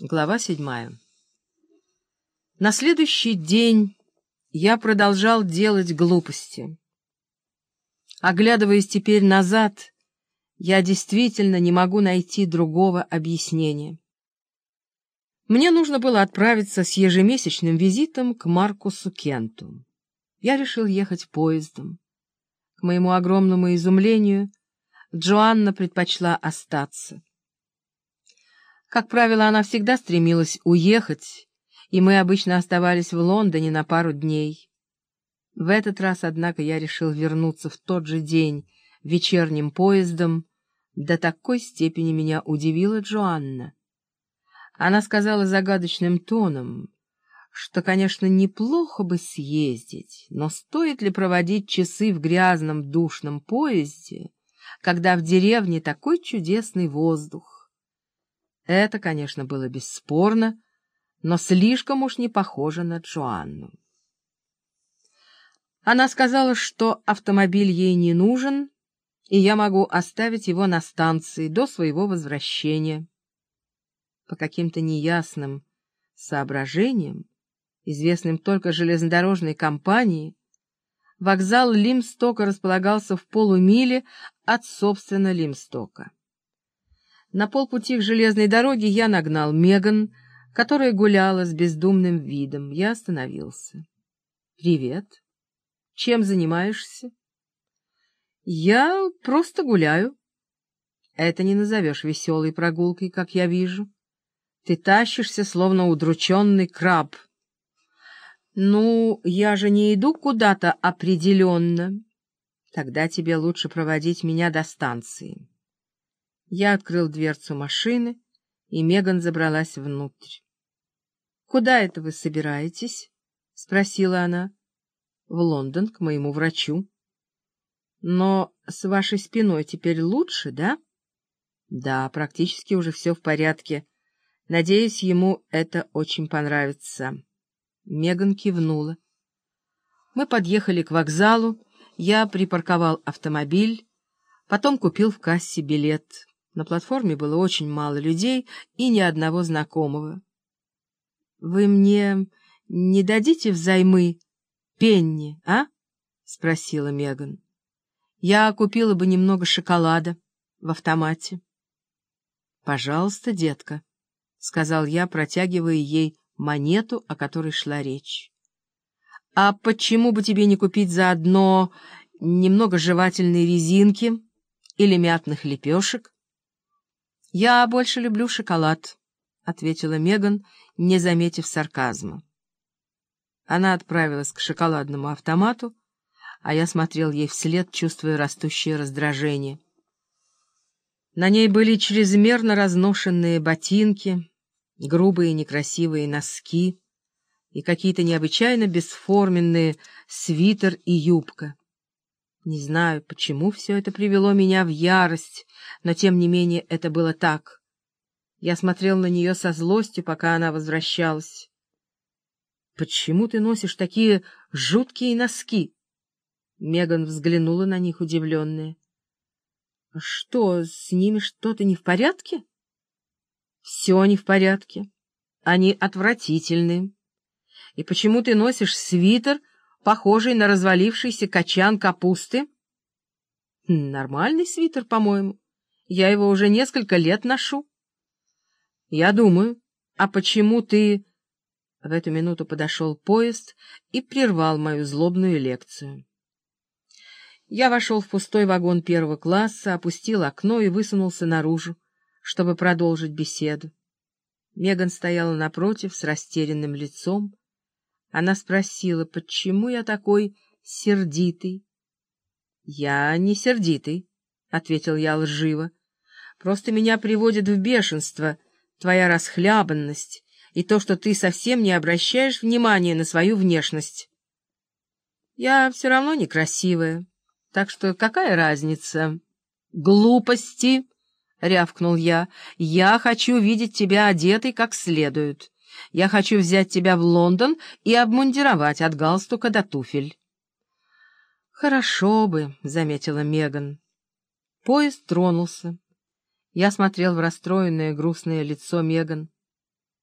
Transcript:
Глава седьмая. На следующий день я продолжал делать глупости. Оглядываясь теперь назад, я действительно не могу найти другого объяснения. Мне нужно было отправиться с ежемесячным визитом к Маркусу Кенту. Я решил ехать поездом. К моему огромному изумлению, Джоанна предпочла остаться. Как правило, она всегда стремилась уехать, и мы обычно оставались в Лондоне на пару дней. В этот раз, однако, я решил вернуться в тот же день вечерним поездом. До такой степени меня удивила Джоанна. Она сказала загадочным тоном, что, конечно, неплохо бы съездить, но стоит ли проводить часы в грязном душном поезде, когда в деревне такой чудесный воздух? Это, конечно, было бесспорно, но слишком уж не похоже на Джоанну. Она сказала, что автомобиль ей не нужен, и я могу оставить его на станции до своего возвращения. По каким-то неясным соображениям, известным только железнодорожной компании, вокзал Лимстока располагался в полумиле от, собственно, Лимстока. На полпути к железной дороге я нагнал Меган, которая гуляла с бездумным видом. Я остановился. — Привет. Чем занимаешься? — Я просто гуляю. — Это не назовешь веселой прогулкой, как я вижу. Ты тащишься, словно удрученный краб. — Ну, я же не иду куда-то определенно. Тогда тебе лучше проводить меня до станции. Я открыл дверцу машины, и Меган забралась внутрь. — Куда это вы собираетесь? — спросила она. — В Лондон, к моему врачу. — Но с вашей спиной теперь лучше, да? — Да, практически уже все в порядке. Надеюсь, ему это очень понравится. Меган кивнула. Мы подъехали к вокзалу, я припарковал автомобиль, потом купил в кассе билет. На платформе было очень мало людей и ни одного знакомого. — Вы мне не дадите взаймы пенни, а? — спросила Меган. — Я купила бы немного шоколада в автомате. — Пожалуйста, детка, — сказал я, протягивая ей монету, о которой шла речь. — А почему бы тебе не купить заодно немного жевательной резинки или мятных лепешек? «Я больше люблю шоколад», — ответила Меган, не заметив сарказма. Она отправилась к шоколадному автомату, а я смотрел ей вслед, чувствуя растущее раздражение. На ней были чрезмерно разношенные ботинки, грубые некрасивые носки и какие-то необычайно бесформенные свитер и юбка. Не знаю, почему все это привело меня в ярость, но тем не менее это было так. Я смотрел на нее со злостью, пока она возвращалась. — Почему ты носишь такие жуткие носки? Меган взглянула на них удивленная. — Что, с ними что-то не в порядке? — Все не в порядке. Они отвратительные. И почему ты носишь свитер, — похожий на развалившийся качан капусты. Нормальный свитер, по-моему. Я его уже несколько лет ношу. Я думаю, а почему ты... В эту минуту подошел поезд и прервал мою злобную лекцию. Я вошел в пустой вагон первого класса, опустил окно и высунулся наружу, чтобы продолжить беседу. Меган стояла напротив с растерянным лицом, она спросила, почему я такой сердитый. — Я не сердитый, — ответил я лживо. — Просто меня приводит в бешенство твоя расхлябанность и то, что ты совсем не обращаешь внимания на свою внешность. Я все равно некрасивая, так что какая разница? — Глупости! — рявкнул я. — Я хочу видеть тебя одетой как следует. — я хочу взять тебя в Лондон и обмундировать от галстука до туфель. — Хорошо бы, — заметила Меган. Поезд тронулся. Я смотрел в расстроенное грустное лицо Меган.